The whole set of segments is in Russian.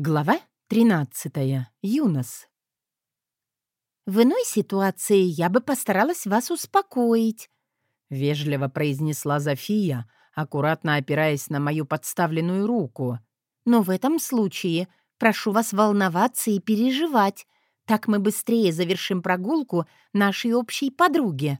Глава 13. Юнос. «В иной ситуации я бы постаралась вас успокоить», — вежливо произнесла Зофия, аккуратно опираясь на мою подставленную руку. «Но в этом случае прошу вас волноваться и переживать. Так мы быстрее завершим прогулку нашей общей подруги».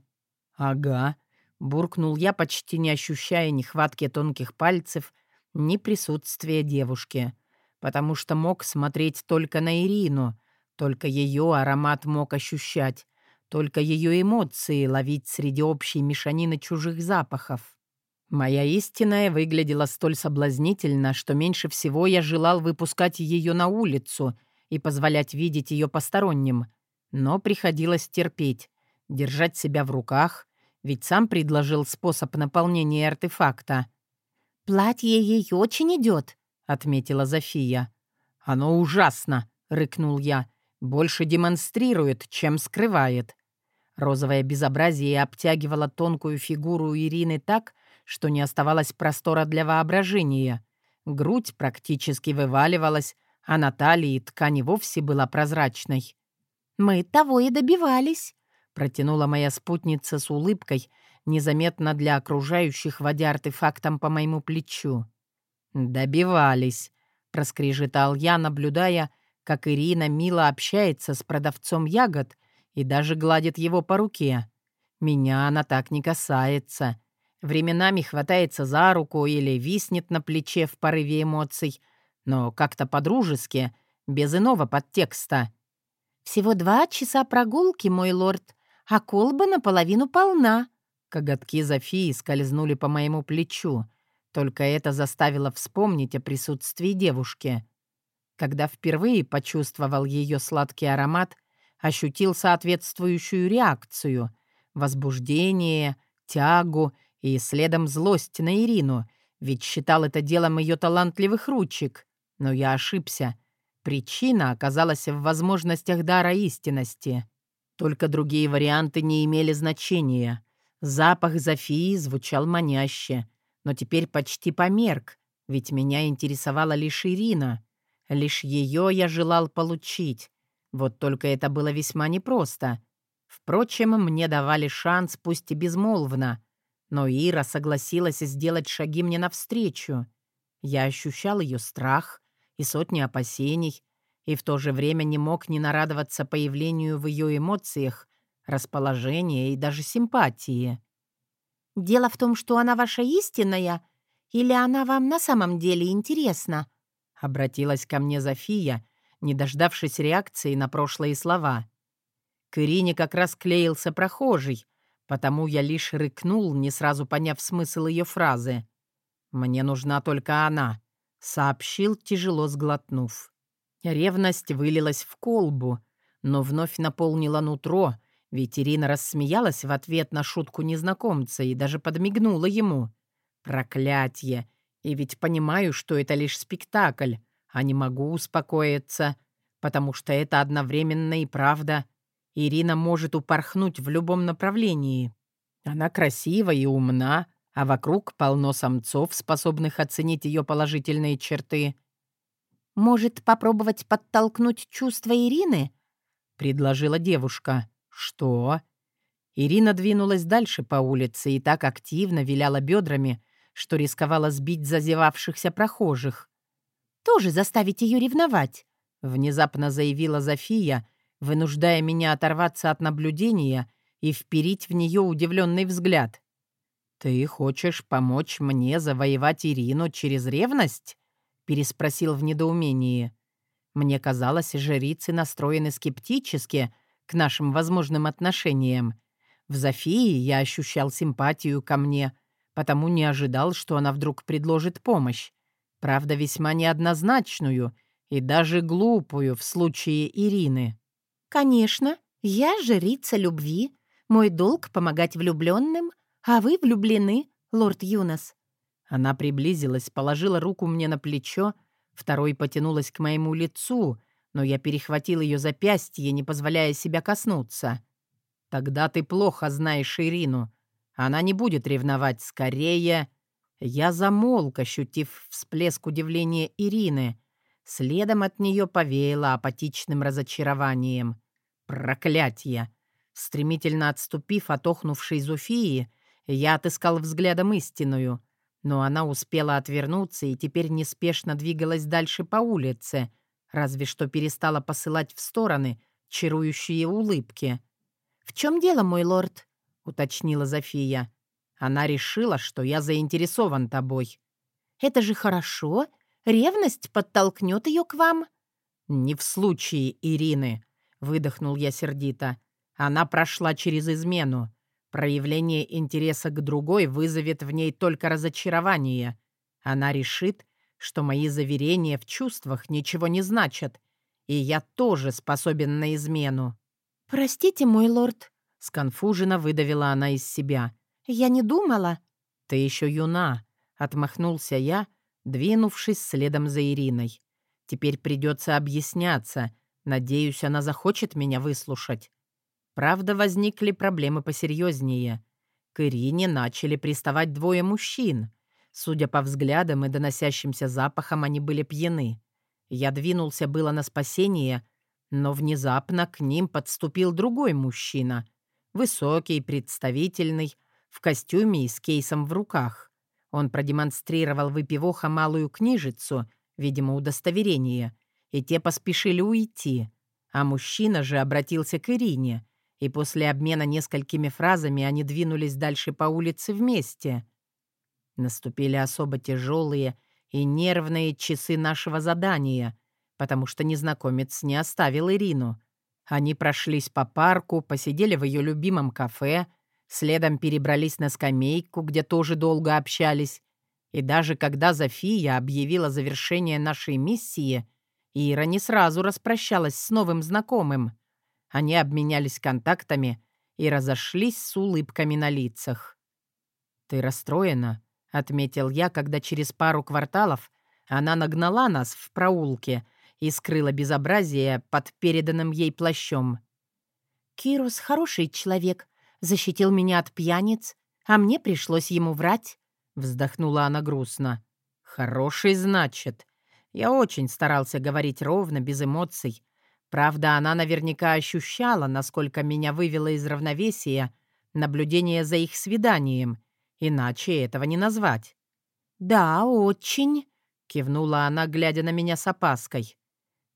«Ага», — буркнул я, почти не ощущая ни хватки тонких пальцев, ни присутствия девушки, потому что мог смотреть только на Ирину, только ее аромат мог ощущать, только ее эмоции ловить среди общей мешанины чужих запахов. Моя истинная выглядела столь соблазнительно, что меньше всего я желал выпускать ее на улицу и позволять видеть ее посторонним. Но приходилось терпеть, держать себя в руках, ведь сам предложил способ наполнения артефакта. «Платье ей очень идет», — отметила Зофия. «Оно ужасно», — рыкнул я. «Больше демонстрирует, чем скрывает». Розовое безобразие обтягивало тонкую фигуру Ирины так, что не оставалось простора для воображения. Грудь практически вываливалась, а на талии ткань вовсе была прозрачной. «Мы того и добивались», — протянула моя спутница с улыбкой, незаметно для окружающих, водя артефактом по моему плечу. «Добивались», — проскрежетал я, наблюдая, как Ирина мило общается с продавцом ягод и даже гладит его по руке. Меня она так не касается. Временами хватается за руку или виснет на плече в порыве эмоций, но как-то по-дружески, без иного подтекста. «Всего два часа прогулки, мой лорд, а колба наполовину полна». Коготки Зофии скользнули по моему плечу. Только это заставило вспомнить о присутствии девушки. Когда впервые почувствовал ее сладкий аромат, ощутил соответствующую реакцию — возбуждение, тягу — и следом злость на Ирину, ведь считал это делом ее талантливых ручек. Но я ошибся. Причина оказалась в возможностях дара истинности. Только другие варианты не имели значения. Запах Зофии звучал маняще, но теперь почти померк, ведь меня интересовала лишь Ирина. Лишь ее я желал получить. Вот только это было весьма непросто. Впрочем, мне давали шанс, пусть и безмолвно. Но Ира согласилась сделать шаги мне навстречу. Я ощущал ее страх и сотни опасений, и в то же время не мог не нарадоваться появлению в ее эмоциях, расположения и даже симпатии. «Дело в том, что она ваша истинная, или она вам на самом деле интересна?» — обратилась ко мне Зофия, не дождавшись реакции на прошлые слова. К Ирине как раз клеился прохожий, Потому я лишь рыкнул, не сразу поняв смысл ее фразы. «Мне нужна только она», — сообщил, тяжело сглотнув. Ревность вылилась в колбу, но вновь наполнила нутро, ведь рассмеялась в ответ на шутку незнакомца и даже подмигнула ему. «Проклятье! И ведь понимаю, что это лишь спектакль, а не могу успокоиться, потому что это одновременно и правда — Ирина может упорхнуть в любом направлении. Она красива и умна, а вокруг полно самцов, способных оценить ее положительные черты. «Может, попробовать подтолкнуть чувства Ирины?» — предложила девушка. «Что?» Ирина двинулась дальше по улице и так активно виляла бедрами, что рисковала сбить зазевавшихся прохожих. «Тоже заставить ее ревновать», — внезапно заявила Зофия, вынуждая меня оторваться от наблюдения и вперить в нее удивленный взгляд. «Ты хочешь помочь мне завоевать Ирину через ревность?» — переспросил в недоумении. Мне казалось, жрицы настроены скептически к нашим возможным отношениям. В Зофии я ощущал симпатию ко мне, потому не ожидал, что она вдруг предложит помощь. Правда, весьма неоднозначную и даже глупую в случае Ирины. «Конечно, я жрица любви. Мой долг — помогать влюбленным, а вы влюблены, лорд Юнос». Она приблизилась, положила руку мне на плечо, второй потянулась к моему лицу, но я перехватил ее запястье, не позволяя себя коснуться. «Тогда ты плохо знаешь Ирину. Она не будет ревновать, скорее...» Я замолк, ощутив всплеск удивления Ирины. Следом от нее повеяло апатичным разочарованием. Проклятье! Стремительно отступив от охнувшей Зофии, я отыскал взглядом истинную, но она успела отвернуться и теперь неспешно двигалась дальше по улице, разве что перестала посылать в стороны чарующие улыбки. «В чем дело, мой лорд?» — уточнила Зофия. «Она решила, что я заинтересован тобой». «Это же хорошо. Ревность подтолкнет ее к вам». «Не в случае Ирины», — выдохнул я сердито. Она прошла через измену. Проявление интереса к другой вызовет в ней только разочарование. Она решит, что мои заверения в чувствах ничего не значат, и я тоже способен на измену. «Простите, мой лорд», — сконфуженно выдавила она из себя. «Я не думала». «Ты еще юна», — отмахнулся я, двинувшись следом за Ириной. «Теперь придется объясняться. Надеюсь, она захочет меня выслушать. Правда, возникли проблемы посерьезнее. К Ирине начали приставать двое мужчин. Судя по взглядам и доносящимся запахам, они были пьяны. Я двинулся было на спасение, но внезапно к ним подступил другой мужчина. Высокий, представительный, в костюме и с кейсом в руках. Он продемонстрировал выпивоха малую книжицу, видимо, удостоверение, и те поспешили уйти. А мужчина же обратился к Ирине — и после обмена несколькими фразами они двинулись дальше по улице вместе. Наступили особо тяжелые и нервные часы нашего задания, потому что незнакомец не оставил Ирину. Они прошлись по парку, посидели в ее любимом кафе, следом перебрались на скамейку, где тоже долго общались, и даже когда Зофия объявила завершение нашей миссии, Ира не сразу распрощалась с новым знакомым — они обменялись контактами и разошлись с улыбками на лицах. «Ты расстроена?» — отметил я, когда через пару кварталов она нагнала нас в проулке и скрыла безобразие под переданным ей плащом. «Кирус хороший человек, защитил меня от пьяниц, а мне пришлось ему врать», — вздохнула она грустно. «Хороший, значит. Я очень старался говорить ровно, без эмоций, Правда, она наверняка ощущала, насколько меня вывело из равновесия наблюдение за их свиданием, иначе этого не назвать. «Да, очень», — кивнула она, глядя на меня с опаской.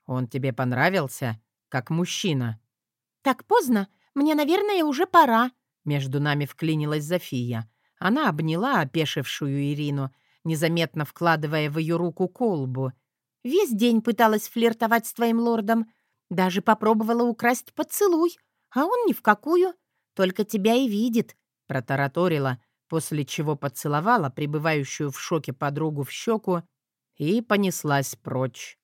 «Он тебе понравился, как мужчина?» «Так поздно. Мне, наверное, уже пора», — между нами вклинилась Зофия. Она обняла опешившую Ирину, незаметно вкладывая в ее руку колбу. «Весь день пыталась флиртовать с твоим лордом, даже попробовала украсть поцелуй, а он ни в какую. Только тебя и видит», — протараторила, после чего поцеловала пребывающую в шоке подругу в щеку и понеслась прочь.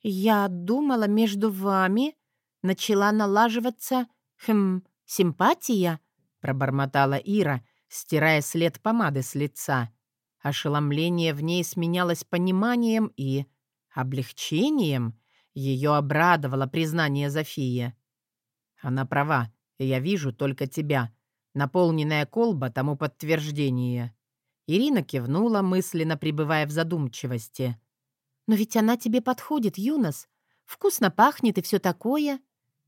«Я думала, между вами начала налаживаться, хм, симпатия», — пробормотала Ира, стирая след помады с лица. Ошеломление в ней сменялось пониманием и облегчением — ее обрадовало признание Зофии. Она права, я вижу только тебя. Наполненная колба тому подтверждение. Ирина кивнула, мысленно пребывая в задумчивости. «Но ведь она тебе подходит, Юнос. Вкусно пахнет и все такое».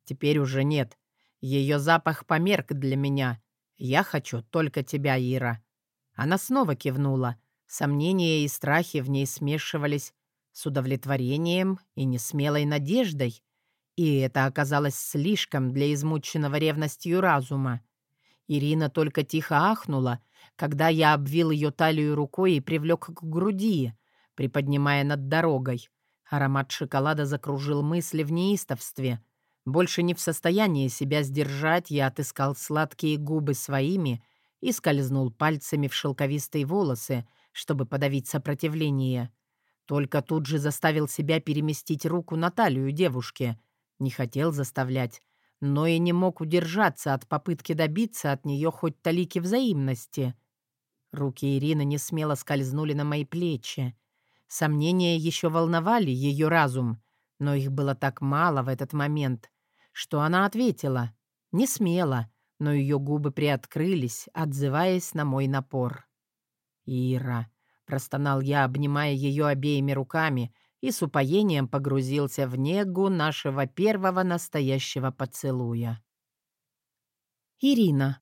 «Теперь уже нет. Ее запах померк для меня. Я хочу только тебя, Ира». Она снова кивнула. Сомнения и страхи в ней смешивались, с удовлетворением и несмелой надеждой, и это оказалось слишком для измученного ревностью разума. Ирина только тихо ахнула, когда я обвил ее талию рукой и привлек к груди, приподнимая над дорогой. Аромат шоколада закружил мысли в неистовстве. Больше не в состоянии себя сдержать, я отыскал сладкие губы своими и скользнул пальцами в шелковистые волосы, чтобы подавить сопротивление. Только тут же заставил себя переместить руку на талию девушки. Не хотел заставлять, но и не мог удержаться от попытки добиться от нее хоть талики взаимности. Руки Ирины не смело скользнули на мои плечи. Сомнения еще волновали ее разум, но их было так мало в этот момент, что она ответила. Не смело, но ее губы приоткрылись, отзываясь на мой напор. «Ира, Простонал я, обнимая ее обеими руками и с упоением погрузился в негу нашего первого настоящего поцелуя. Ирина.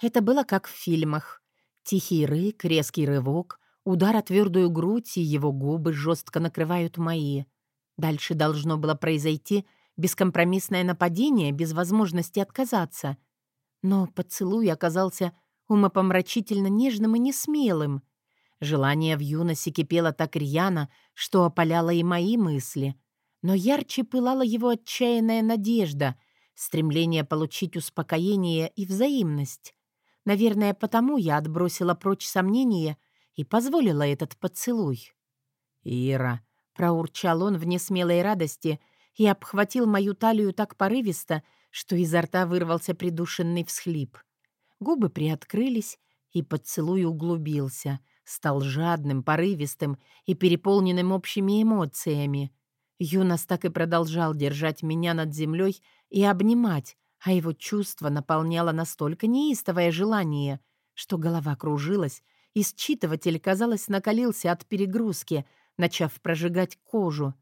Это было как в фильмах. Тихий рык, резкий рывок, удар о твердую грудь, и его губы жестко накрывают мои. Дальше должно было произойти бескомпромиссное нападение без возможности отказаться. Но поцелуй оказался умопомрачительно нежным и несмелым. Желание в юности кипело так рьяно, что опаляло и мои мысли. Но ярче пылала его отчаянная надежда, стремление получить успокоение и взаимность. Наверное, потому я отбросила прочь сомнения и позволила этот поцелуй. «Ира», — проурчал он в несмелой радости и обхватил мою талию так порывисто, что изо рта вырвался придушенный всхлип. Губы приоткрылись, и поцелуй углубился, стал жадным, порывистым и переполненным общими эмоциями. Юнос так и продолжал держать меня над землей и обнимать, а его чувство наполняло настолько неистовое желание, что голова кружилась, и считыватель, казалось, накалился от перегрузки, начав прожигать кожу.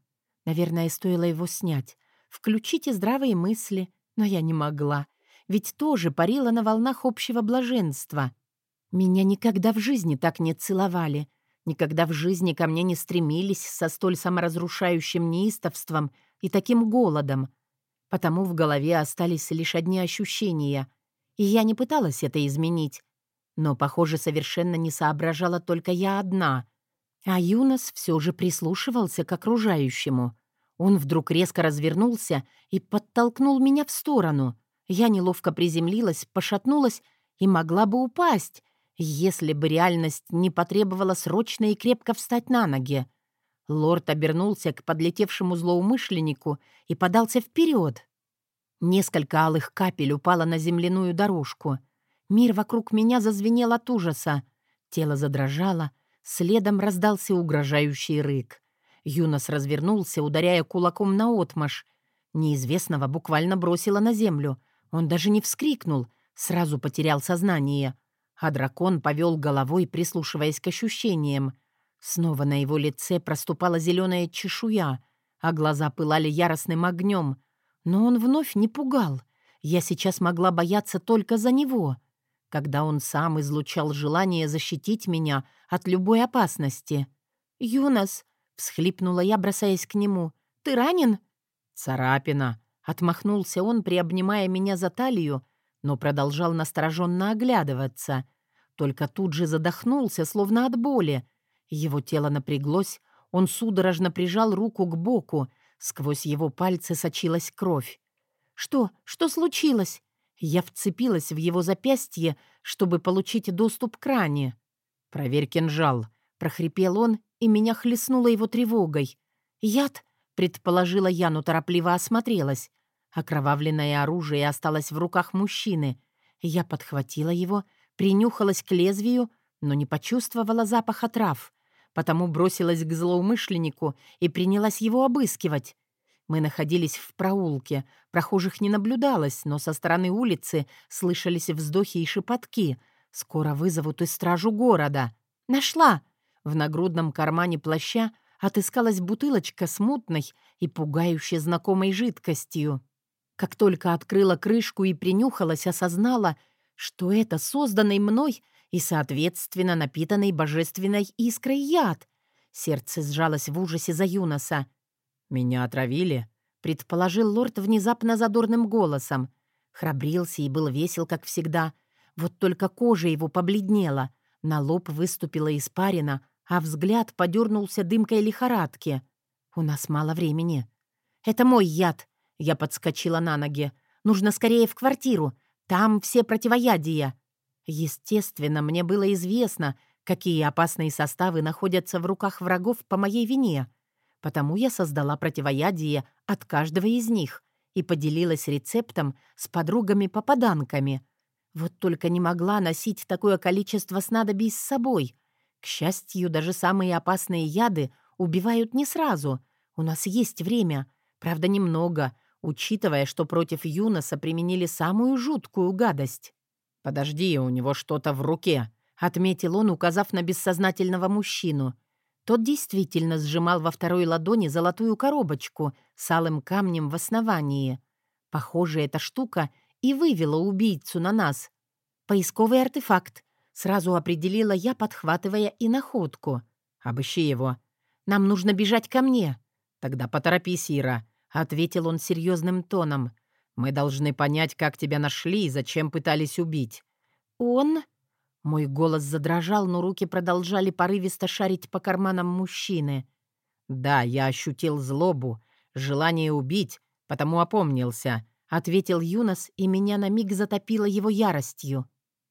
Наверное, стоило его снять. Включите здравые мысли, но я не могла, ведь тоже парила на волнах общего блаженства. Меня никогда в жизни так не целовали, никогда в жизни ко мне не стремились со столь саморазрушающим неистовством и таким голодом. Потому в голове остались лишь одни ощущения, и я не пыталась это изменить. Но, похоже, совершенно не соображала только я одна. А Юнос все же прислушивался к окружающему. Он вдруг резко развернулся и подтолкнул меня в сторону. Я неловко приземлилась, пошатнулась и могла бы упасть, если бы реальность не потребовала срочно и крепко встать на ноги. Лорд обернулся к подлетевшему злоумышленнику и подался вперед. Несколько алых капель упало на земляную дорожку. Мир вокруг меня зазвенел от ужаса. Тело задрожало, следом раздался угрожающий рык. Юнос развернулся, ударяя кулаком на отмаш. Неизвестного буквально бросило на землю. Он даже не вскрикнул, сразу потерял сознание. А дракон повел головой, прислушиваясь к ощущениям. Снова на его лице проступала зеленая чешуя, а глаза пылали яростным огнем. Но он вновь не пугал. Я сейчас могла бояться только за него, когда он сам излучал желание защитить меня от любой опасности. «Юнос!» — всхлипнула я, бросаясь к нему. «Ты ранен?» «Царапина!» — отмахнулся он, приобнимая меня за талию, но продолжал настороженно оглядываться. Только тут же задохнулся, словно от боли. Его тело напряглось, он судорожно прижал руку к боку, сквозь его пальцы сочилась кровь. «Что? Что случилось?» Я вцепилась в его запястье, чтобы получить доступ к ране. «Проверь кинжал», — прохрипел он, и меня хлестнуло его тревогой. «Яд?» — предположила я, но торопливо осмотрелась. Окровавленное оружие осталось в руках мужчины. Я подхватила его, принюхалась к лезвию, но не почувствовала запаха трав, потому бросилась к злоумышленнику и принялась его обыскивать. Мы находились в проулке, прохожих не наблюдалось, но со стороны улицы слышались вздохи и шепотки. Скоро вызовут и стражу города. «Нашла!» В нагрудном кармане плаща отыскалась бутылочка с мутной и пугающе знакомой жидкостью. Как только открыла крышку и принюхалась, осознала, что это созданный мной и, соответственно, напитанный божественной искрой яд. Сердце сжалось в ужасе за Юноса. «Меня отравили?» — предположил лорд внезапно задорным голосом. Храбрился и был весел, как всегда. Вот только кожа его побледнела, на лоб выступила испарина, а взгляд подернулся дымкой лихорадки. «У нас мало времени». «Это мой яд», я подскочила на ноги. «Нужно скорее в квартиру. Там все противоядия». Естественно, мне было известно, какие опасные составы находятся в руках врагов по моей вине. Потому я создала противоядие от каждого из них и поделилась рецептом с подругами-попаданками. Вот только не могла носить такое количество снадобий с собой. К счастью, даже самые опасные яды убивают не сразу. У нас есть время, правда, немного, учитывая, что против Юноса применили самую жуткую гадость. «Подожди, у него что-то в руке», — отметил он, указав на бессознательного мужчину. Тот действительно сжимал во второй ладони золотую коробочку с алым камнем в основании. Похоже, эта штука и вывела убийцу на нас. Поисковый артефакт. Сразу определила я, подхватывая и находку. «Обыщи его. Нам нужно бежать ко мне». «Тогда поторопись, Ира», — ответил он серьезным тоном. «Мы должны понять, как тебя нашли и зачем пытались убить». «Он...» Мой голос задрожал, но руки продолжали порывисто шарить по карманам мужчины. «Да, я ощутил злобу, желание убить, потому опомнился», — ответил Юнос, и меня на миг затопило его яростью.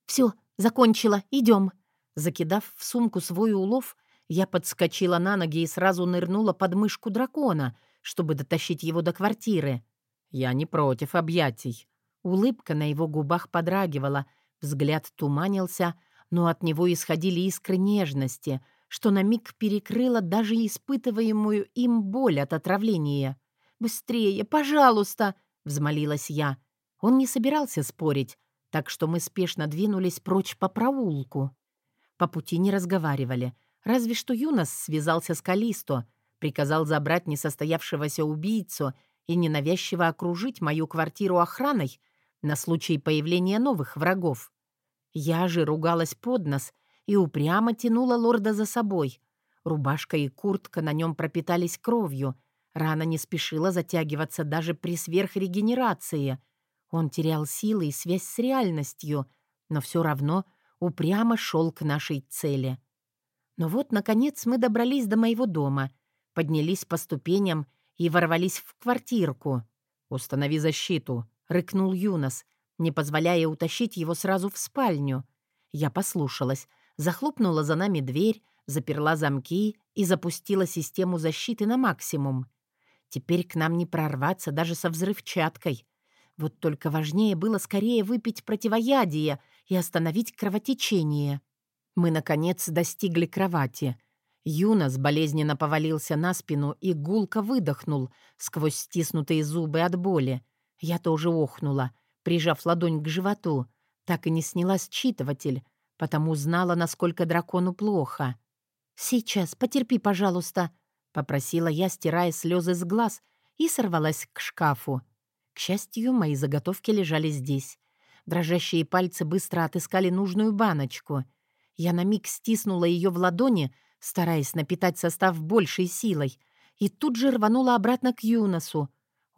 «Все, закончила, идем». Закидав в сумку свой улов, я подскочила на ноги и сразу нырнула под мышку дракона, чтобы дотащить его до квартиры. «Я не против объятий». Улыбка на его губах подрагивала — Взгляд туманился, но от него исходили искры нежности, что на миг перекрыло даже испытываемую им боль от отравления. «Быстрее, пожалуйста!» — взмолилась я. Он не собирался спорить, так что мы спешно двинулись прочь по проулку. По пути не разговаривали, разве что Юнос связался с Калисто, приказал забрать несостоявшегося убийцу и ненавязчиво окружить мою квартиру охраной, на случай появления новых врагов. Я же ругалась под нос и упрямо тянула лорда за собой. Рубашка и куртка на нем пропитались кровью. Рана не спешила затягиваться даже при сверхрегенерации. Он терял силы и связь с реальностью, но все равно упрямо шел к нашей цели. Но вот, наконец, мы добрались до моего дома, поднялись по ступеням и ворвались в квартирку. «Установи защиту», рыкнул Юнос, не позволяя утащить его сразу в спальню. Я послушалась, захлопнула за нами дверь, заперла замки и запустила систему защиты на максимум. Теперь к нам не прорваться даже со взрывчаткой. Вот только важнее было скорее выпить противоядие и остановить кровотечение. Мы, наконец, достигли кровати. Юнос болезненно повалился на спину и гулко выдохнул сквозь стиснутые зубы от боли. Я тоже охнула, прижав ладонь к животу. Так и не сняла считыватель, потому знала, насколько дракону плохо. «Сейчас, потерпи, пожалуйста», — попросила я, стирая слезы с глаз, и сорвалась к шкафу. К счастью, мои заготовки лежали здесь. Дрожащие пальцы быстро отыскали нужную баночку. Я на миг стиснула ее в ладони, стараясь напитать состав большей силой, и тут же рванула обратно к Юносу,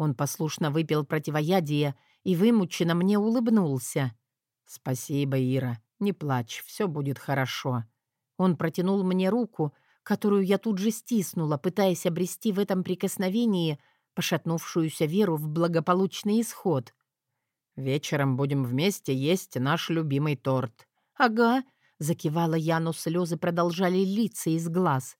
он послушно выпил противоядие и вымученно мне улыбнулся. «Спасибо, Ира. Не плачь, все будет хорошо». Он протянул мне руку, которую я тут же стиснула, пытаясь обрести в этом прикосновении пошатнувшуюся веру в благополучный исход. «Вечером будем вместе есть наш любимый торт». «Ага», — закивала я, но слезы продолжали литься из глаз.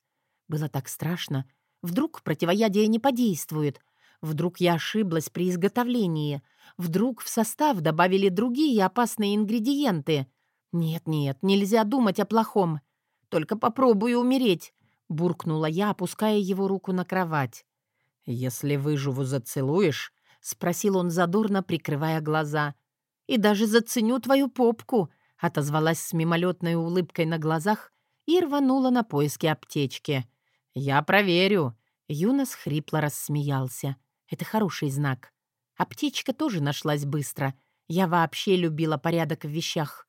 Было так страшно. Вдруг противоядие не подействует, Вдруг я ошиблась при изготовлении. Вдруг в состав добавили другие опасные ингредиенты. Нет-нет, нельзя думать о плохом. Только попробую умереть, буркнула я, опуская его руку на кровать. «Если выживу, зацелуешь?» — спросил он задорно, прикрывая глаза. «И даже заценю твою попку», — отозвалась с мимолетной улыбкой на глазах и рванула на поиски аптечки. «Я проверю». Юнос хрипло рассмеялся. Это хороший знак. Аптечка тоже нашлась быстро. Я вообще любила порядок в вещах.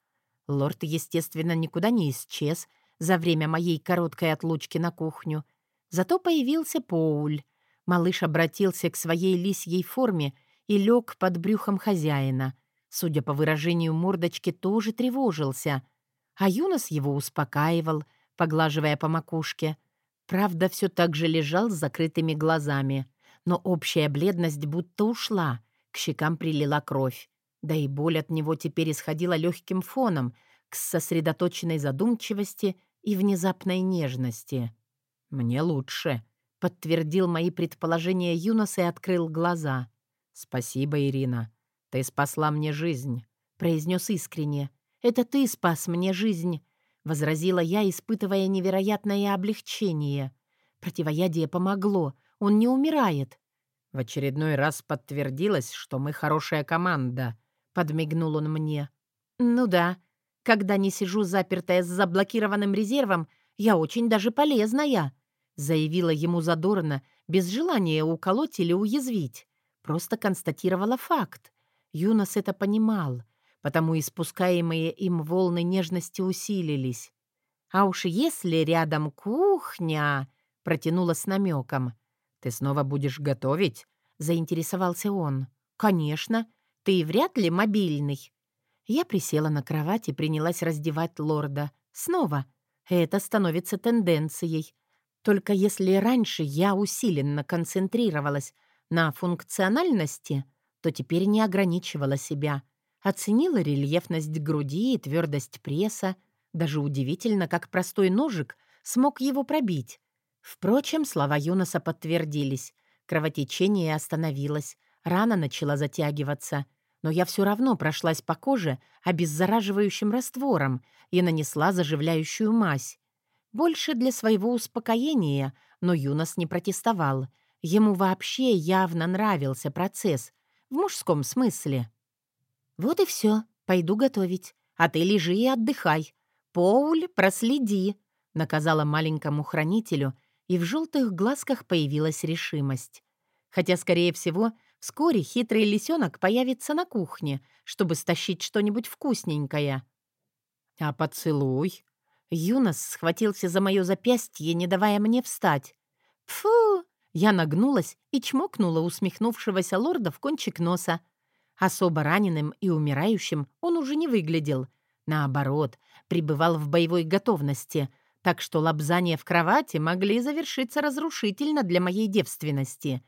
Лорд, естественно, никуда не исчез за время моей короткой отлучки на кухню. Зато появился Поуль. Малыш обратился к своей лисьей форме и лег под брюхом хозяина. Судя по выражению мордочки, тоже тревожился. А Юнос его успокаивал, поглаживая по макушке. Правда, все так же лежал с закрытыми глазами но общая бледность будто ушла, к щекам прилила кровь. Да и боль от него теперь исходила легким фоном к сосредоточенной задумчивости и внезапной нежности. «Мне лучше», — подтвердил мои предположения Юнос и открыл глаза. «Спасибо, Ирина. Ты спасла мне жизнь», — произнес искренне. «Это ты спас мне жизнь», — возразила я, испытывая невероятное облегчение. Противоядие помогло, он не умирает. В очередной раз подтвердилось, что мы хорошая команда, подмигнул он мне. Ну да, когда не сижу запертая с заблокированным резервом, Я очень даже полезная», — заявила ему задорно, без желания уколоть или уязвить. Просто констатировала факт. Юнос это понимал, потому испускаемые им волны нежности усилились. «А уж если рядом кухня...» — протянула с намеком. «Ты снова будешь готовить?» — заинтересовался он. «Конечно. Ты вряд ли мобильный». Я присела на кровать и принялась раздевать лорда. Снова. Это становится тенденцией. Только если раньше я усиленно концентрировалась на функциональности, то теперь не ограничивала себя. Оценила рельефность груди и твердость пресса. Даже удивительно, как простой ножик смог его пробить. Впрочем, слова Юноса подтвердились. Кровотечение остановилось, рана начала затягиваться. Но я все равно прошлась по коже обеззараживающим раствором и нанесла заживляющую мазь. Больше для своего успокоения, но Юнос не протестовал. Ему вообще явно нравился процесс, в мужском смысле. «Вот и все, пойду готовить, а ты лежи и отдыхай. Поуль, проследи», — наказала маленькому хранителю, и в желтых глазках появилась решимость. Хотя, скорее всего, вскоре хитрый лисенок появится на кухне, чтобы стащить что-нибудь вкусненькое. «А поцелуй?» Юнос схватился за мое запястье, не давая мне встать. «Фу!» Я нагнулась и чмокнула усмехнувшегося лорда в кончик носа. Особо раненым и умирающим он уже не выглядел. Наоборот, пребывал в боевой готовности, так что лапзания в кровати могли завершиться разрушительно для моей девственности.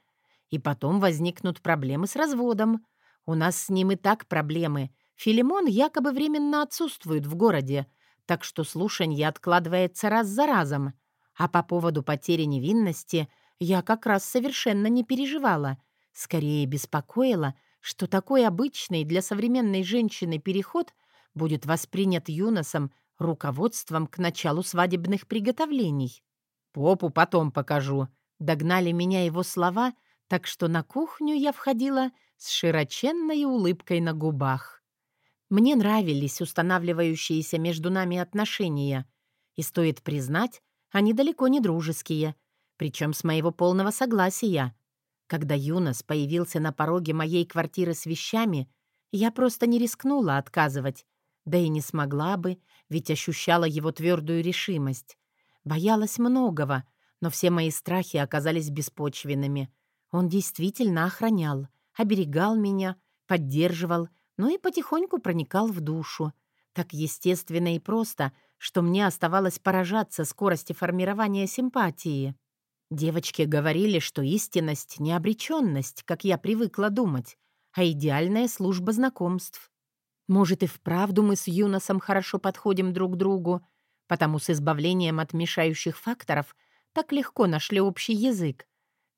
И потом возникнут проблемы с разводом. У нас с ним и так проблемы. Филимон якобы временно отсутствует в городе, так что слушанье откладывается раз за разом. А по поводу потери невинности я как раз совершенно не переживала. Скорее беспокоила, что такой обычный для современной женщины переход будет воспринят Юносом руководством к началу свадебных приготовлений. «Попу потом покажу», — догнали меня его слова, так что на кухню я входила с широченной улыбкой на губах. Мне нравились устанавливающиеся между нами отношения, и, стоит признать, они далеко не дружеские, причем с моего полного согласия. Когда Юнос появился на пороге моей квартиры с вещами, я просто не рискнула отказывать, да и не смогла бы, ведь ощущала его твердую решимость. Боялась многого, но все мои страхи оказались беспочвенными. Он действительно охранял, оберегал меня, поддерживал, но и потихоньку проникал в душу. Так естественно и просто, что мне оставалось поражаться скорости формирования симпатии. Девочки говорили, что истинность — не обреченность, как я привыкла думать, а идеальная служба знакомств. Может, и вправду мы с Юносом хорошо подходим друг другу, потому с избавлением от мешающих факторов так легко нашли общий язык.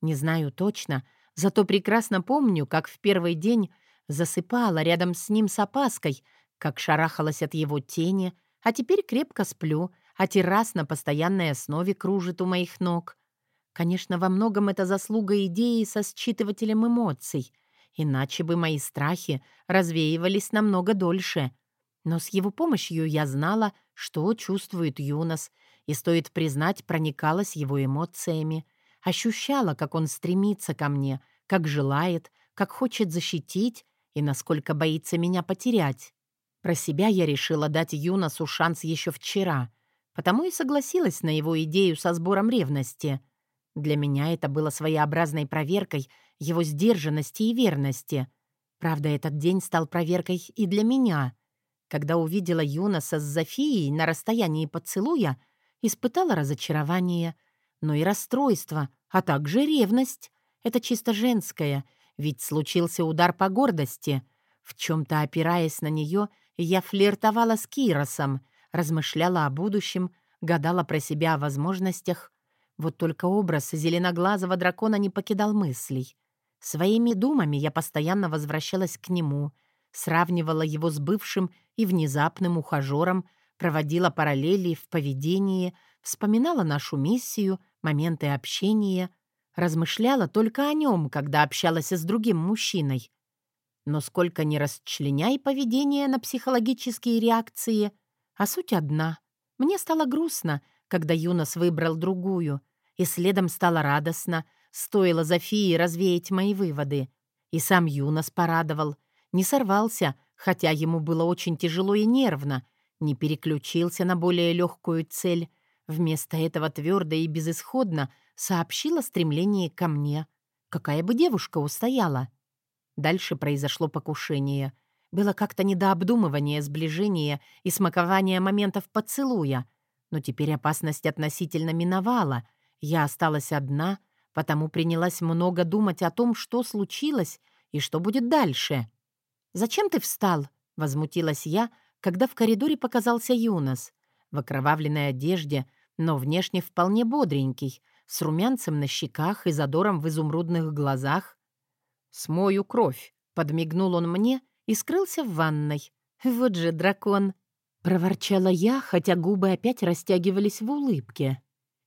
Не знаю точно, зато прекрасно помню, как в первый день засыпала рядом с ним с опаской, как шарахалась от его тени, а теперь крепко сплю, а террас на постоянной основе кружит у моих ног. Конечно, во многом это заслуга идеи со считывателем эмоций, иначе бы мои страхи развеивались намного дольше. Но с его помощью я знала, что чувствует Юнос, и, стоит признать, проникалась его эмоциями, ощущала, как он стремится ко мне, как желает, как хочет защитить и насколько боится меня потерять. Про себя я решила дать Юносу шанс еще вчера, потому и согласилась на его идею со сбором ревности. Для меня это было своеобразной проверкой его сдержанности и верности. Правда, этот день стал проверкой и для меня. Когда увидела Юноса с Зофией на расстоянии поцелуя, испытала разочарование, но и расстройство, а также ревность. Это чисто женское — ведь случился удар по гордости. В чем-то опираясь на нее, я флиртовала с Киросом, размышляла о будущем, гадала про себя о возможностях. Вот только образ зеленоглазого дракона не покидал мыслей. Своими думами я постоянно возвращалась к нему, сравнивала его с бывшим и внезапным ухажером, проводила параллели в поведении, вспоминала нашу миссию, моменты общения, Размышляла только о нем, когда общалась с другим мужчиной. Но сколько ни расчленяй поведение на психологические реакции, а суть одна. Мне стало грустно, когда Юнос выбрал другую, и следом стало радостно, стоило Зофии развеять мои выводы. И сам Юнос порадовал. Не сорвался, хотя ему было очень тяжело и нервно, не переключился на более легкую цель. Вместо этого твердо и безысходно сообщил о стремлении ко мне. Какая бы девушка устояла? Дальше произошло покушение. Было как-то не до обдумывания, сближения и смакования моментов поцелуя. Но теперь опасность относительно миновала. Я осталась одна, потому принялась много думать о том, что случилось и что будет дальше. «Зачем ты встал?» — возмутилась я, когда в коридоре показался Юнос. В окровавленной одежде, но внешне вполне бодренький, с румянцем на щеках и задором в изумрудных глазах. «Смою кровь», — подмигнул он мне и скрылся в ванной. «Вот же дракон!» — проворчала я, хотя губы опять растягивались в улыбке.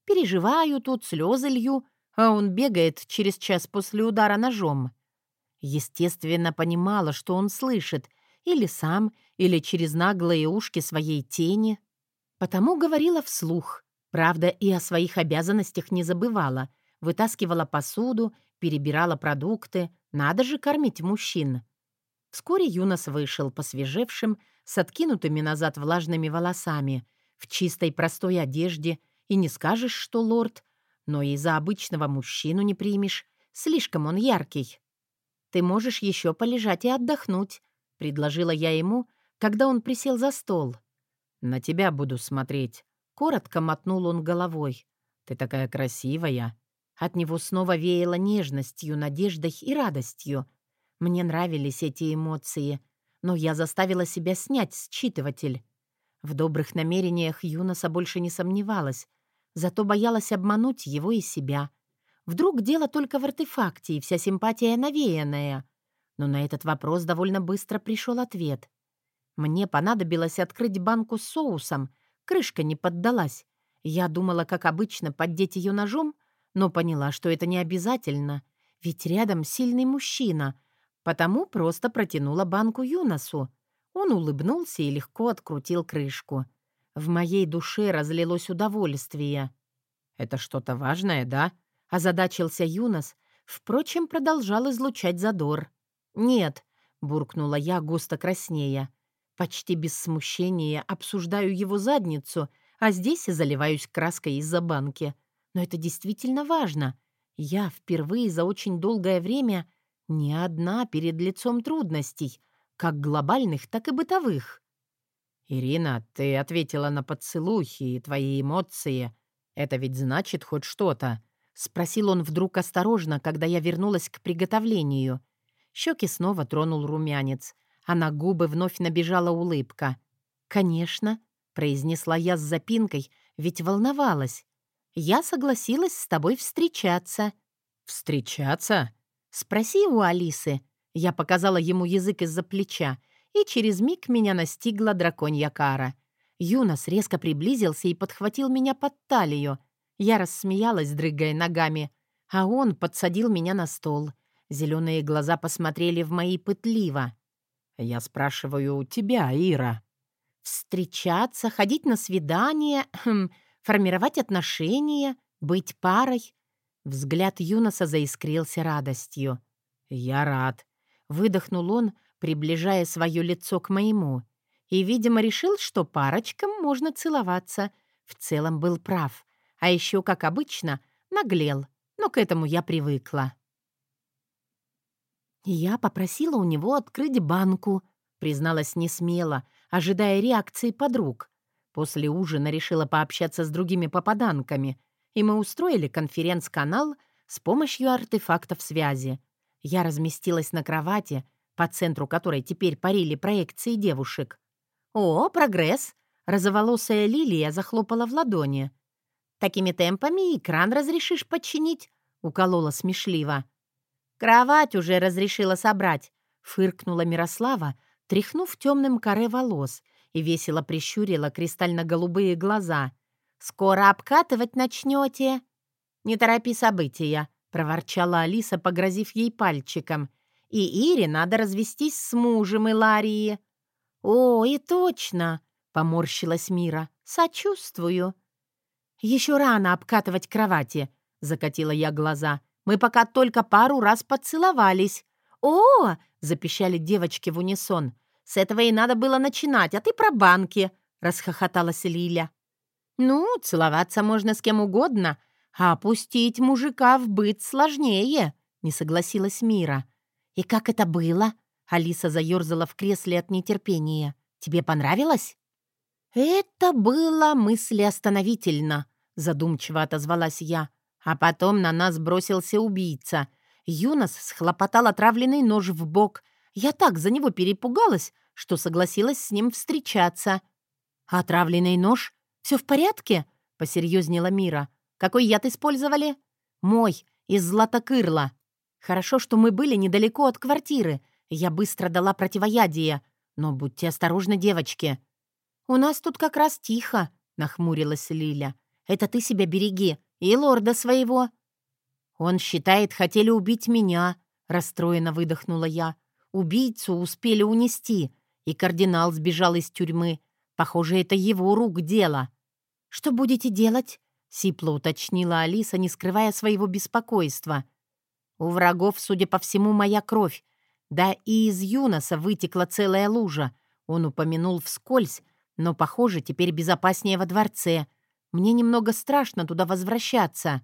«Переживаю тут, слезы лью, а он бегает через час после удара ножом». Естественно, понимала, что он слышит, или сам, или через наглые ушки своей тени. Потому говорила вслух. Правда, и о своих обязанностях не забывала. Вытаскивала посуду, перебирала продукты. Надо же кормить мужчин. Вскоре Юнос вышел посвежевшим, с откинутыми назад влажными волосами, в чистой простой одежде, и не скажешь, что лорд, но и за обычного мужчину не примешь, слишком он яркий. «Ты можешь еще полежать и отдохнуть», — предложила я ему, когда он присел за стол. «На тебя буду смотреть», — коротко мотнул он головой. «Ты такая красивая». От него снова веяло нежностью, надеждой и радостью. Мне нравились эти эмоции, но я заставила себя снять считыватель. В добрых намерениях Юноса больше не сомневалась, зато боялась обмануть его и себя. Вдруг дело только в артефакте, и вся симпатия навеянная. Но на этот вопрос довольно быстро пришел ответ. Мне понадобилось открыть банку с соусом. Крышка не поддалась. Я думала, как обычно, поддеть ее ножом, но поняла, что это не обязательно, ведь рядом сильный мужчина, потому просто протянула банку Юносу. Он улыбнулся и легко открутил крышку. В моей душе разлилось удовольствие. «Это что-то важное, да?» — озадачился Юнос, впрочем, продолжал излучать задор. «Нет», — буркнула я, густо краснея. Почти без смущения обсуждаю его задницу, а здесь и заливаюсь краской из-за банки. Но это действительно важно. Я впервые за очень долгое время не одна перед лицом трудностей, как глобальных, так и бытовых. «Ирина, ты ответила на поцелухи и твои эмоции. Это ведь значит хоть что-то?» — спросил он вдруг осторожно, когда я вернулась к приготовлению. Щеки снова тронул румянец а на губы вновь набежала улыбка. «Конечно», — произнесла я с запинкой, ведь волновалась. «Я согласилась с тобой встречаться». «Встречаться?» «Спроси у Алисы». Я показала ему язык из-за плеча, и через миг меня настигла драконья кара. Юнос резко приблизился и подхватил меня под талию. Я рассмеялась, дрыгая ногами, а он подсадил меня на стол. Зеленые глаза посмотрели в мои пытливо. «Я спрашиваю у тебя, Ира». «Встречаться, ходить на свидания, хм, формировать отношения, быть парой». Взгляд Юноса заискрился радостью. «Я рад», — выдохнул он, приближая свое лицо к моему. И, видимо, решил, что парочкам можно целоваться. В целом был прав. А еще, как обычно, наглел. Но к этому я привыкла. «Я попросила у него открыть банку», — призналась несмело, ожидая реакции подруг. После ужина решила пообщаться с другими попаданками, и мы устроили конференц-канал с помощью артефактов связи. Я разместилась на кровати, по центру которой теперь парили проекции девушек. «О, прогресс!» — розоволосая лилия захлопала в ладони. «Такими темпами экран разрешишь подчинить?» — уколола смешливо. «Кровать уже разрешила собрать», — фыркнула Мирослава, тряхнув темным коре волос и весело прищурила кристально-голубые глаза. «Скоро обкатывать начнете?» «Не торопи события», — проворчала Алиса, погрозив ей пальчиком. «И Ире надо развестись с мужем Иларии». «О, и точно!» — поморщилась Мира. «Сочувствую». «Еще рано обкатывать кровати», — закатила я глаза. «Мы пока только пару раз поцеловались». «О!» — запищали девочки в унисон. «С этого и надо было начинать, а ты про банки», — расхохоталась Лиля. «Ну, целоваться можно с кем угодно, а опустить мужика в быт сложнее», — не согласилась Мира. «И как это было?» — Алиса заерзала в кресле от нетерпения. «Тебе понравилось?» «Это было мыслеостановительно», — задумчиво отозвалась я. А потом на нас бросился убийца. Юнос схлопотал отравленный нож в бок. Я так за него перепугалась, что согласилась с ним встречаться. «Отравленный нож? Все в порядке?» — посерьезнела Мира. «Какой яд использовали?» «Мой, из златокырла. Хорошо, что мы были недалеко от квартиры. Я быстро дала противоядие. Но будьте осторожны, девочки». «У нас тут как раз тихо», — нахмурилась Лиля. «Это ты себя береги. И лорда своего». «Он считает, хотели убить меня», — расстроенно выдохнула я. «Убийцу успели унести, и кардинал сбежал из тюрьмы. Похоже, это его рук дело». «Что будете делать?» — сипло уточнила Алиса, не скрывая своего беспокойства. «У врагов, судя по всему, моя кровь. Да и из Юноса вытекла целая лужа. Он упомянул вскользь, но, похоже, теперь безопаснее во дворце. Мне немного страшно туда возвращаться.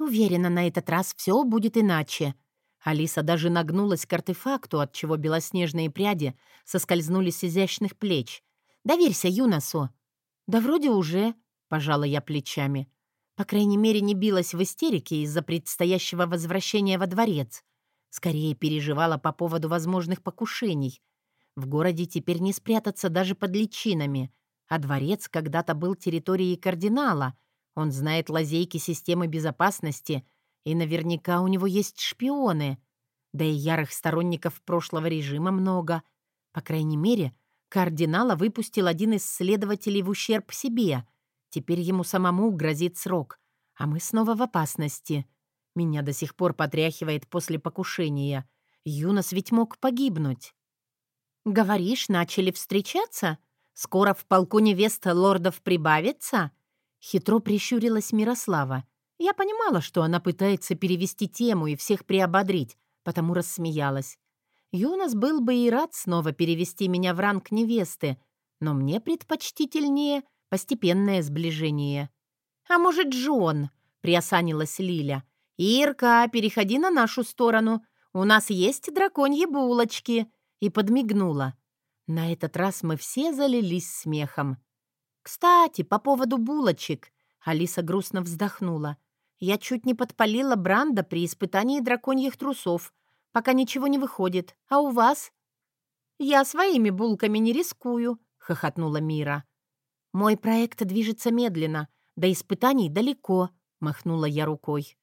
Уверена, на этот раз все будет иначе. Алиса даже нагнулась к артефакту, от чего белоснежные пряди соскользнули с изящных плеч. «Доверься Юносу». «Да вроде уже», — пожала я плечами. По крайней мере, не билась в истерике из-за предстоящего возвращения во дворец. Скорее переживала по поводу возможных покушений. В городе теперь не спрятаться даже под личинами. А дворец когда-то был территорией кардинала. Он знает лазейки системы безопасности, и наверняка у него есть шпионы. Да и ярых сторонников прошлого режима много. По крайней мере, кардинала выпустил один из следователей в ущерб себе. Теперь ему самому грозит срок, а мы снова в опасности. Меня до сих пор потряхивает после покушения. Юнос ведь мог погибнуть. «Говоришь, начали встречаться?» Скоро в полку невеста лордов прибавится?» Хитро прищурилась Мирослава. Я понимала, что она пытается перевести тему и всех приободрить, потому рассмеялась. Юнос был бы и рад снова перевести меня в ранг невесты, но мне предпочтительнее постепенное сближение. «А может, Джон?» — приосанилась Лиля. «Ирка, переходи на нашу сторону. У нас есть драконьи булочки!» И подмигнула. На этот раз мы все залились смехом. «Кстати, по поводу булочек», — Алиса грустно вздохнула. «Я чуть не подпалила Бранда при испытании драконьих трусов, пока ничего не выходит. А у вас?» «Я своими булками не рискую», — хохотнула Мира. «Мой проект движется медленно, до испытаний далеко», — махнула я рукой.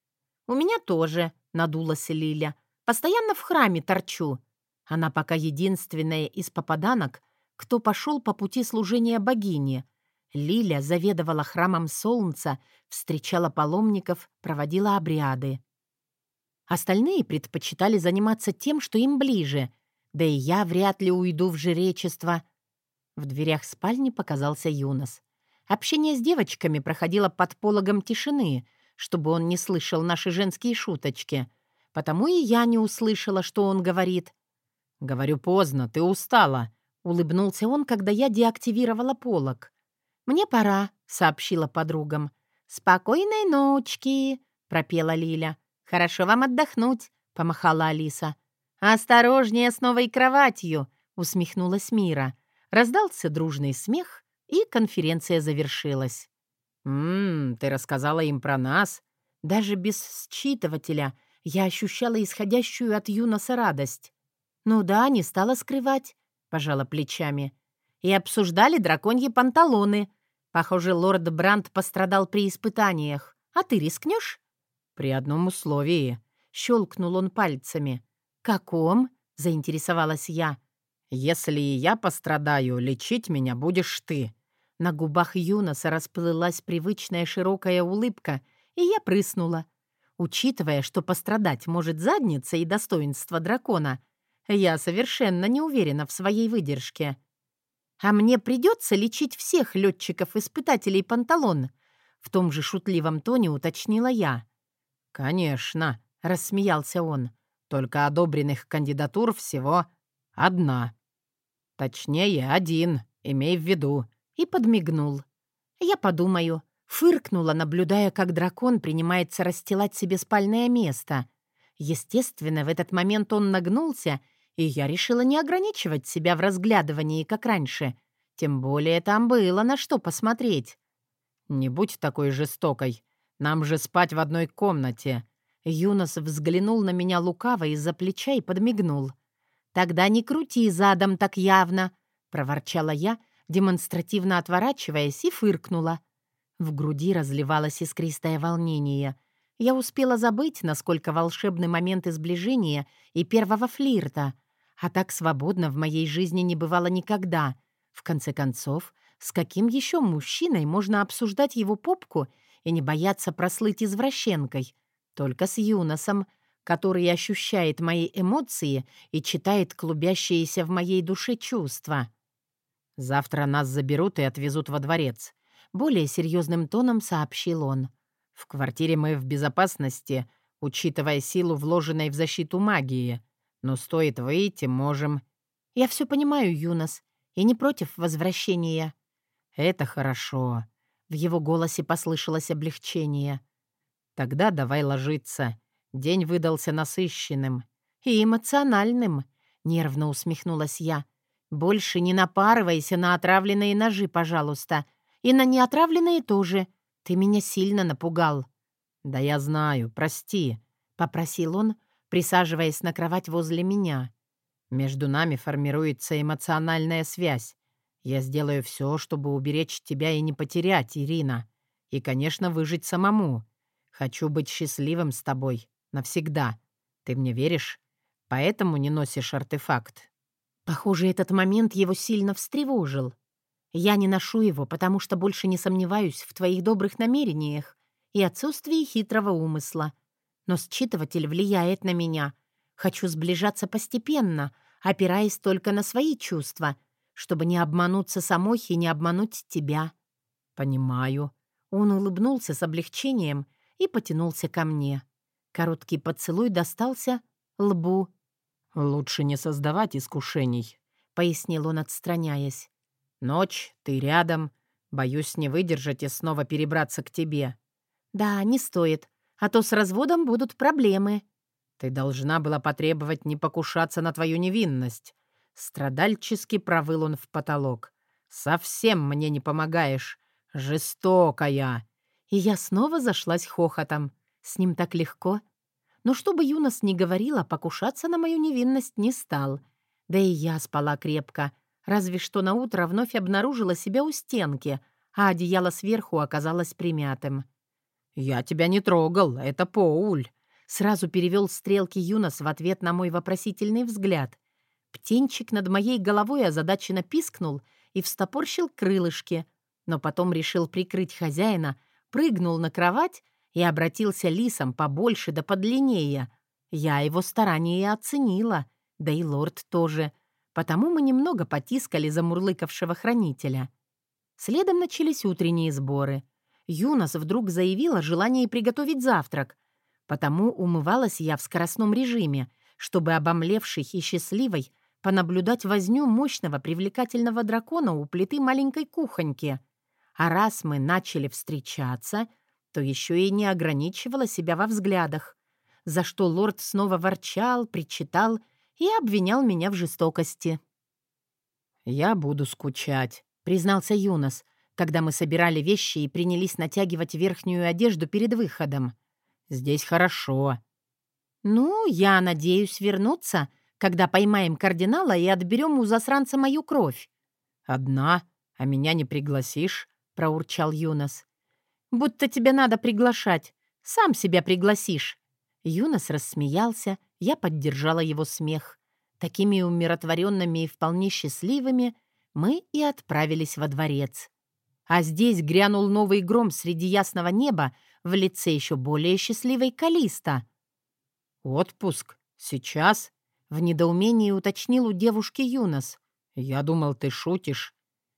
«У меня тоже», — надулась Лиля. «Постоянно в храме торчу. Она пока единственная из попаданок, кто пошел по пути служения богине. Лиля заведовала храмом солнца, встречала паломников, проводила обряды. Остальные предпочитали заниматься тем, что им ближе, да и я вряд ли уйду в жречество. В дверях спальни показался Юнос. Общение с девочками проходило под пологом тишины, чтобы он не слышал наши женские шуточки. Потому и я не услышала, что он говорит. «Говорю поздно, ты устала», — улыбнулся он, когда я деактивировала полок. «Мне пора», — сообщила подругам. «Спокойной ночки», — пропела Лиля. «Хорошо вам отдохнуть», — помахала Алиса. «Осторожнее с новой кроватью», — усмехнулась Мира. Раздался дружный смех, и конференция завершилась. «Ммм, ты рассказала им про нас?» Даже без считывателя я ощущала исходящую от Юноса радость. «Ну да, не стала скрывать», — пожала плечами. «И обсуждали драконьи панталоны. Похоже, лорд Бранд пострадал при испытаниях. А ты рискнешь?» «При одном условии», — щелкнул он пальцами. «Каком?» — заинтересовалась я. «Если я пострадаю, лечить меня будешь ты». На губах Юноса расплылась привычная широкая улыбка, и я прыснула. Учитывая, что пострадать может задница и достоинство дракона — я совершенно не уверена в своей выдержке. А мне придется лечить всех летчиков-испытателей панталон. В том же шутливом тоне уточнила я. «Конечно», — рассмеялся он. «Только одобренных кандидатур всего одна. Точнее, один, имей в виду». И подмигнул. Я подумаю. Фыркнула, наблюдая, как дракон принимается расстилать себе спальное место. Естественно, в этот момент он нагнулся, и я решила не ограничивать себя в разглядывании, как раньше. Тем более там было на что посмотреть. «Не будь такой жестокой. Нам же спать в одной комнате». Юнос взглянул на меня лукаво из-за плеча и подмигнул. «Тогда не крути задом так явно», — проворчала я, демонстративно отворачиваясь, и фыркнула. В груди разливалось искристое волнение. Я успела забыть, насколько волшебны моменты сближения и первого флирта. А так свободно в моей жизни не бывало никогда. В конце концов, с каким еще мужчиной можно обсуждать его попку и не бояться прослыть извращенкой? Только с Юносом, который ощущает мои эмоции и читает клубящиеся в моей душе чувства. «Завтра нас заберут и отвезут во дворец», — более серьезным тоном сообщил он. «В квартире мы в безопасности, учитывая силу, вложенной в защиту магии. Но стоит выйти, можем...» «Я все понимаю, Юнос, и не против возвращения». «Это хорошо». В его голосе послышалось облегчение. «Тогда давай ложиться. День выдался насыщенным». «И эмоциональным», — нервно усмехнулась я. «Больше не напарывайся на отравленные ножи, пожалуйста. И на неотравленные тоже. Ты меня сильно напугал». «Да я знаю, прости», — попросил он, присаживаясь на кровать возле меня. «Между нами формируется эмоциональная связь. Я сделаю все, чтобы уберечь тебя и не потерять, Ирина. И, конечно, выжить самому. Хочу быть счастливым с тобой. Навсегда. Ты мне веришь? Поэтому не носишь артефакт. Похоже, этот момент его сильно встревожил. Я не ношу его, потому что больше не сомневаюсь в твоих добрых намерениях и отсутствии хитрого умысла. Но считыватель влияет на меня. Хочу сближаться постепенно, опираясь только на свои чувства, чтобы не обмануться самой и не обмануть тебя. «Понимаю». Он улыбнулся с облегчением и потянулся ко мне. Короткий поцелуй достался лбу «Лучше не создавать искушений», — пояснил он, отстраняясь. «Ночь, ты рядом. Боюсь не выдержать и снова перебраться к тебе». «Да, не стоит, а то с разводом будут проблемы». «Ты должна была потребовать не покушаться на твою невинность». Страдальчески провыл он в потолок. «Совсем мне не помогаешь. Жестокая». И я снова зашлась хохотом. С ним так легко. Но чтобы Юнос не говорила, покушаться на мою невинность не стал. Да и я спала крепко, разве что на утро вновь обнаружила себя у стенки, а одеяло сверху оказалось примятым. «Я тебя не трогал, это Поуль», — сразу перевел стрелки Юнос в ответ на мой вопросительный взгляд. Птенчик над моей головой озадаченно пискнул и встопорщил крылышки, но потом решил прикрыть хозяина, прыгнул на кровать и обратился лисом побольше да подлиннее. Я его старания оценила, да и лорд тоже, потому мы немного потискали замурлыкавшего хранителя. Следом начались утренние сборы. Юнос вдруг заявила желание приготовить завтрак, потому умывалась я в скоростном режиме, чтобы обомлевший и счастливой понаблюдать возню мощного привлекательного дракона у плиты маленькой кухоньки. А раз мы начали встречаться — то еще и не ограничивала себя во взглядах, за что лорд снова ворчал, причитал и обвинял меня в жестокости. «Я буду скучать», — признался Юнос, когда мы собирали вещи и принялись натягивать верхнюю одежду перед выходом. «Здесь хорошо». «Ну, я надеюсь вернуться, когда поймаем кардинала и отберем у засранца мою кровь». «Одна, а меня не пригласишь?» — проурчал Юнос. Будто тебе надо приглашать. Сам себя пригласишь». Юнос рассмеялся, я поддержала его смех. Такими умиротворенными и вполне счастливыми мы и отправились во дворец. А здесь грянул новый гром среди ясного неба в лице еще более счастливой Калиста. «Отпуск? Сейчас?» — в недоумении уточнил у девушки Юнос. «Я думал, ты шутишь».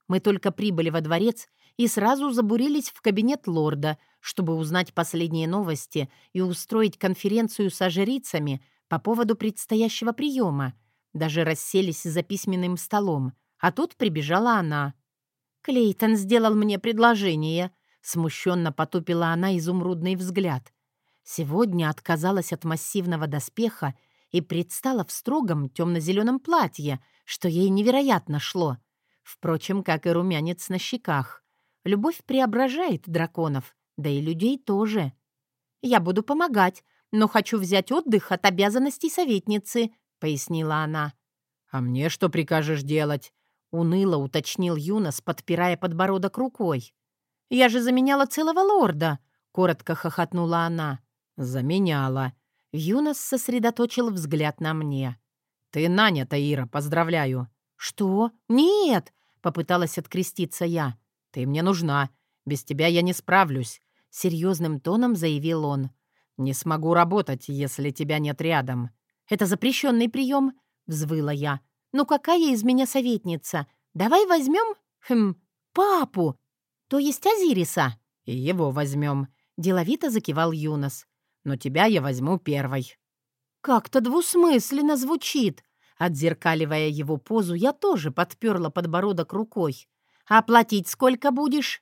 Мы только прибыли во дворец и сразу забурились в кабинет лорда, чтобы узнать последние новости и устроить конференцию со жрицами по поводу предстоящего приема. Даже расселись за письменным столом, а тут прибежала она. «Клейтон сделал мне предложение», — смущенно потупила она изумрудный взгляд. Сегодня отказалась от массивного доспеха и предстала в строгом темно-зеленом платье, что ей невероятно шло. Впрочем, как и румянец на щеках. Любовь преображает драконов, да и людей тоже. «Я буду помогать, но хочу взять отдых от обязанностей советницы», — пояснила она. «А мне что прикажешь делать?» — уныло уточнил Юнос, подпирая подбородок рукой. «Я же заменяла целого лорда», — коротко хохотнула она. «Заменяла». Юнос сосредоточил взгляд на мне. «Ты нанята, Ира, поздравляю». «Что? Нет!» — попыталась откреститься я. «Ты мне нужна. Без тебя я не справлюсь», — серьезным тоном заявил он. «Не смогу работать, если тебя нет рядом». «Это запрещенный прием», — взвыла я. «Ну какая из меня советница? Давай возьмем, хм, папу, то есть Азириса». «И его возьмем», — деловито закивал Юнос. «Но тебя я возьму первой». «Как-то двусмысленно звучит», Отзеркаливая его позу, я тоже подперла подбородок рукой. «А платить сколько будешь?»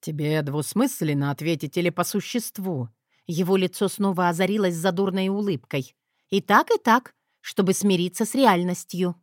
«Тебе двусмысленно ответить или по существу?» Его лицо снова озарилось задорной улыбкой. «И так, и так, чтобы смириться с реальностью».